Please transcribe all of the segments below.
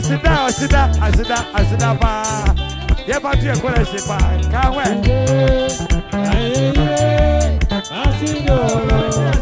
asida asida asida asida paa yẹ bá tún ẹkọ rẹ ṣe pa káwẹ. ayẹyẹ asida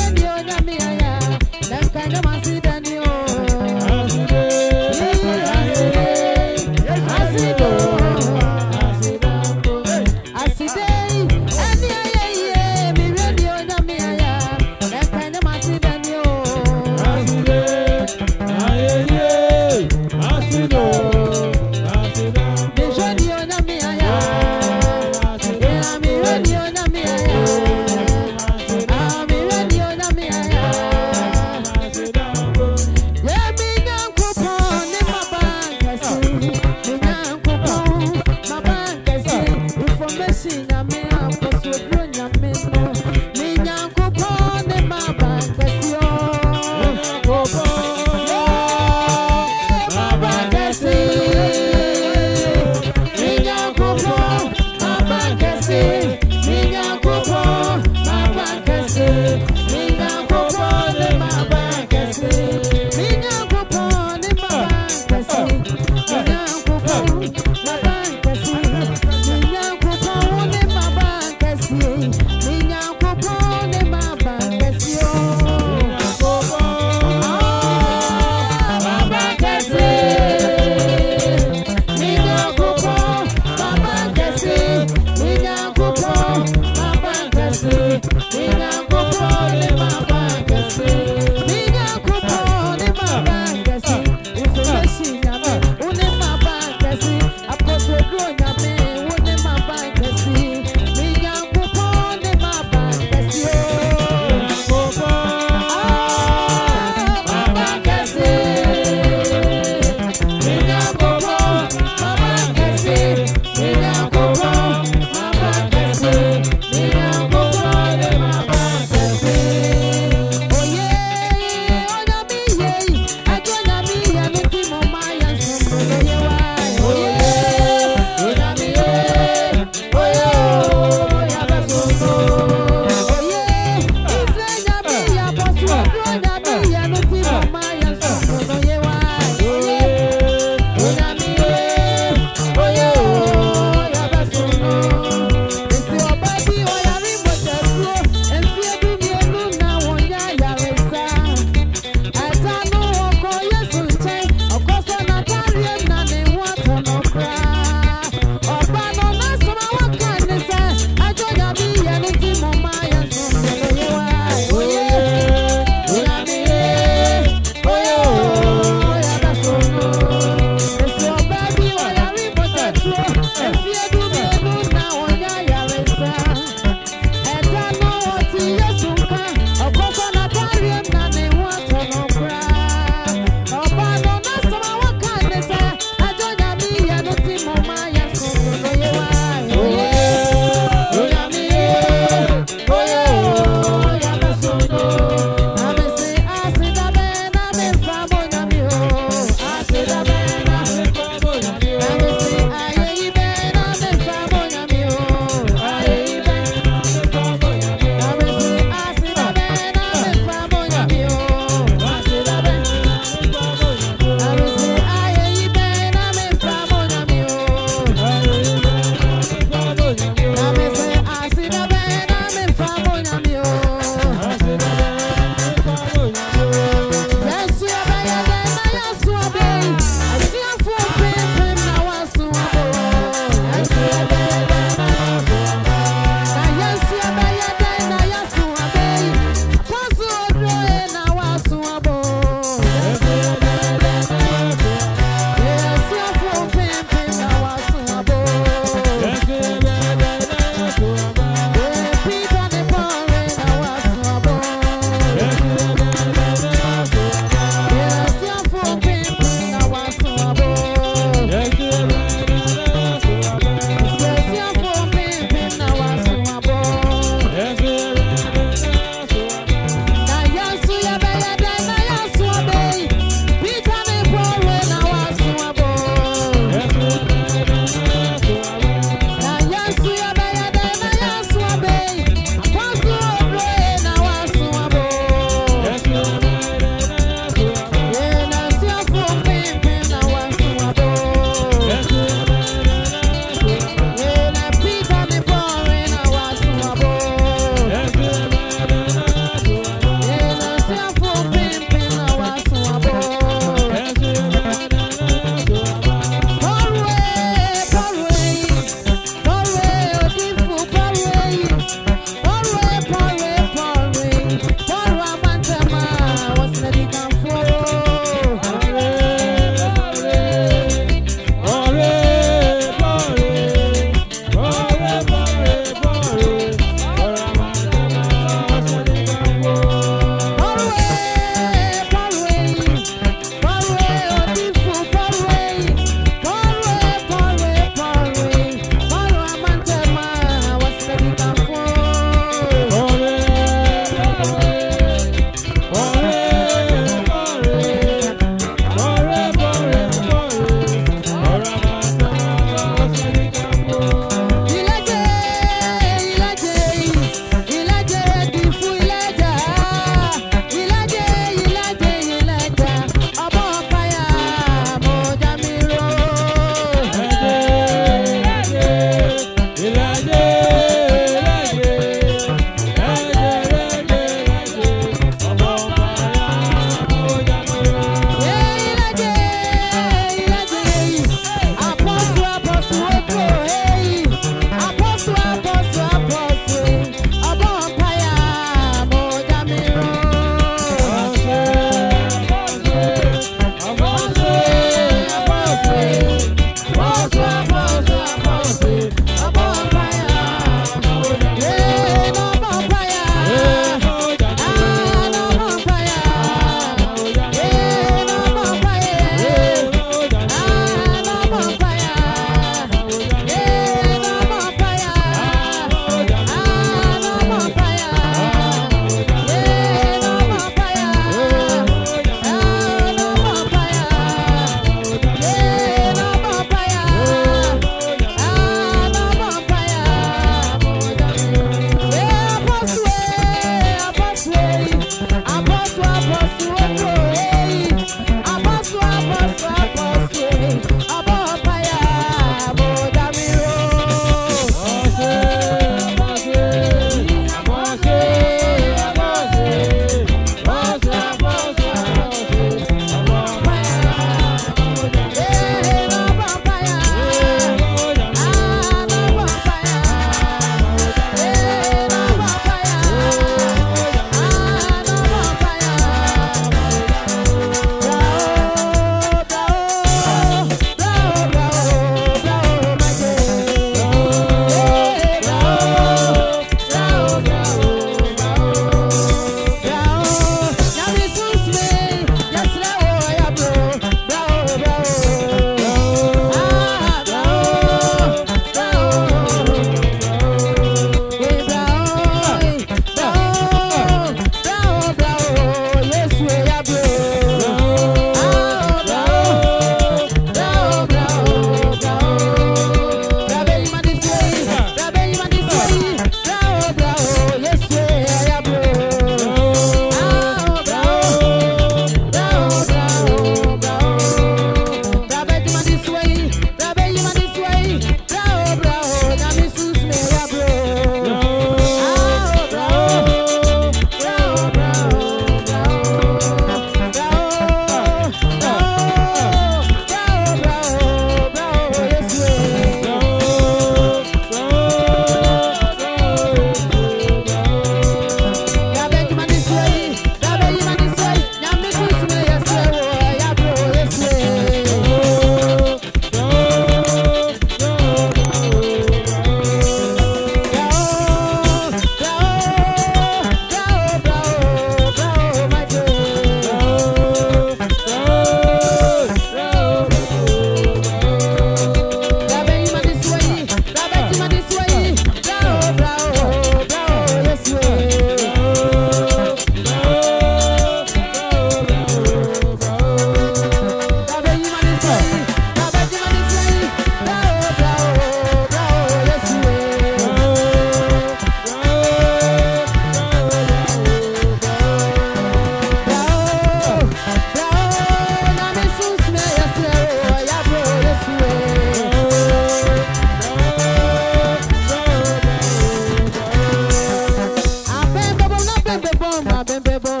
bem bebola.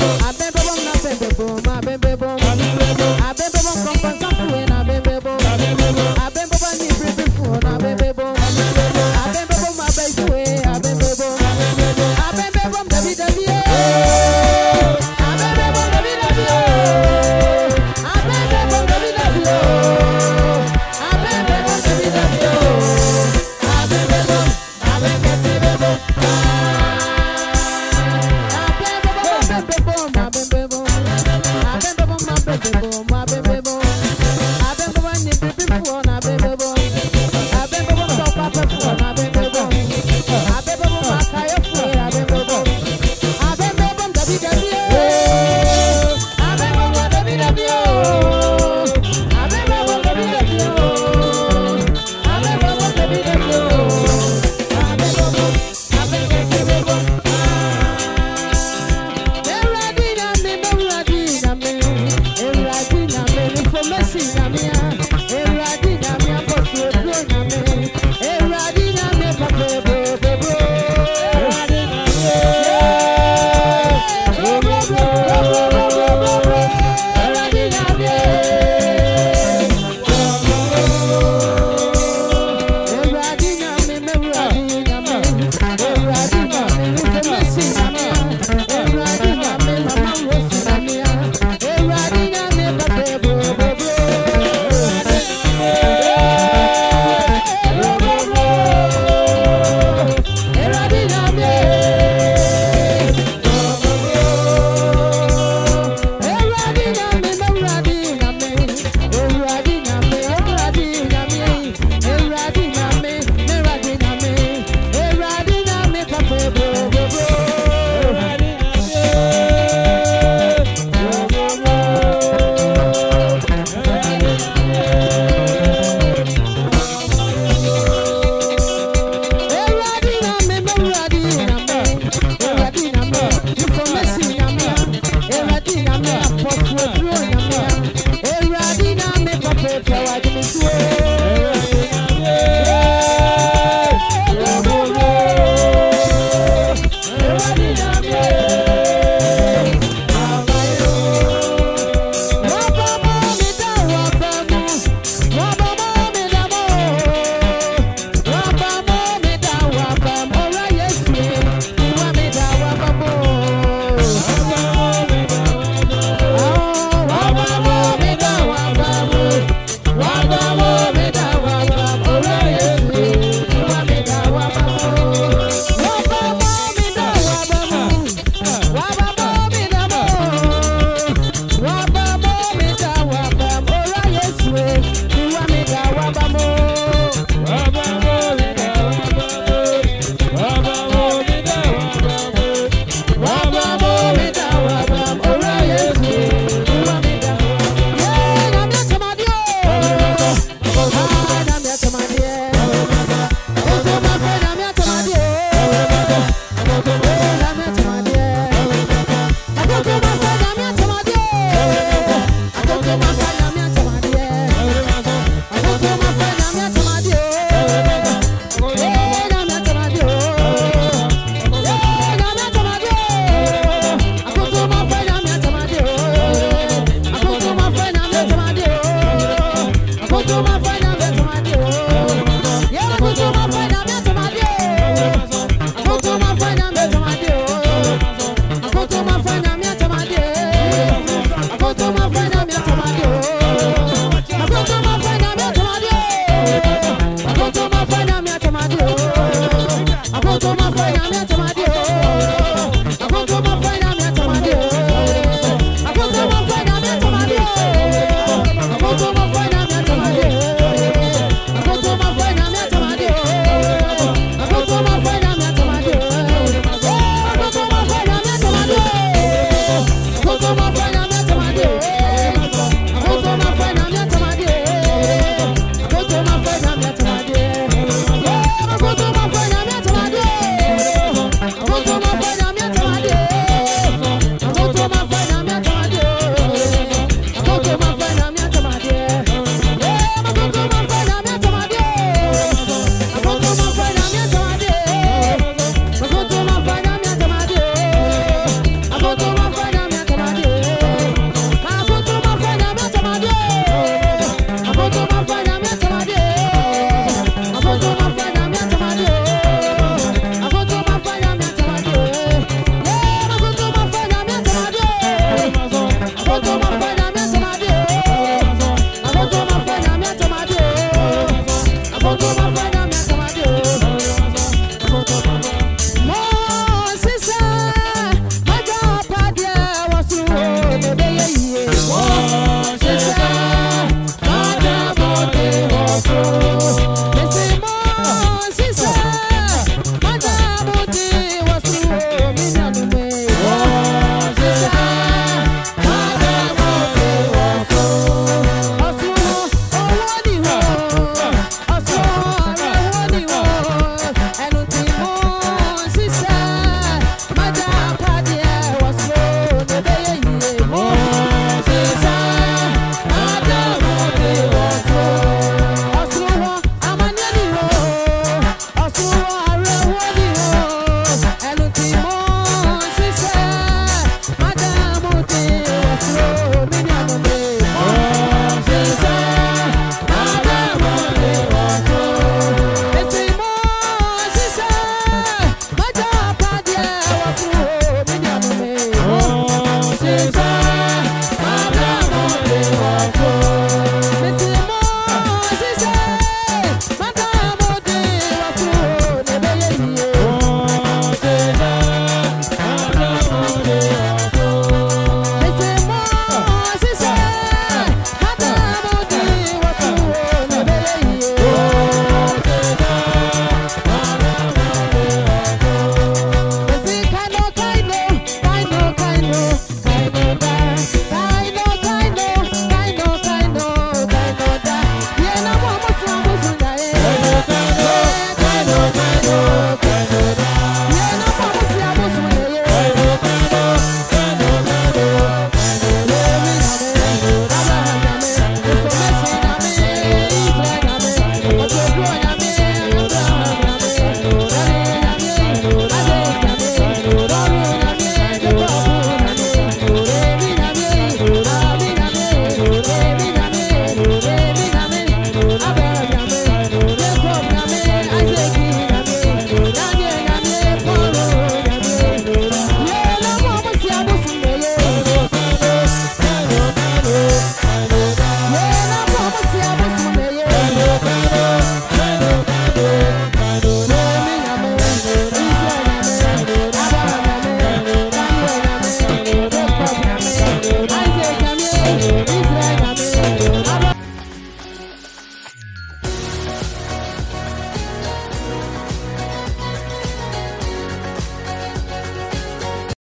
Tá I've been the one you did before. I can swear.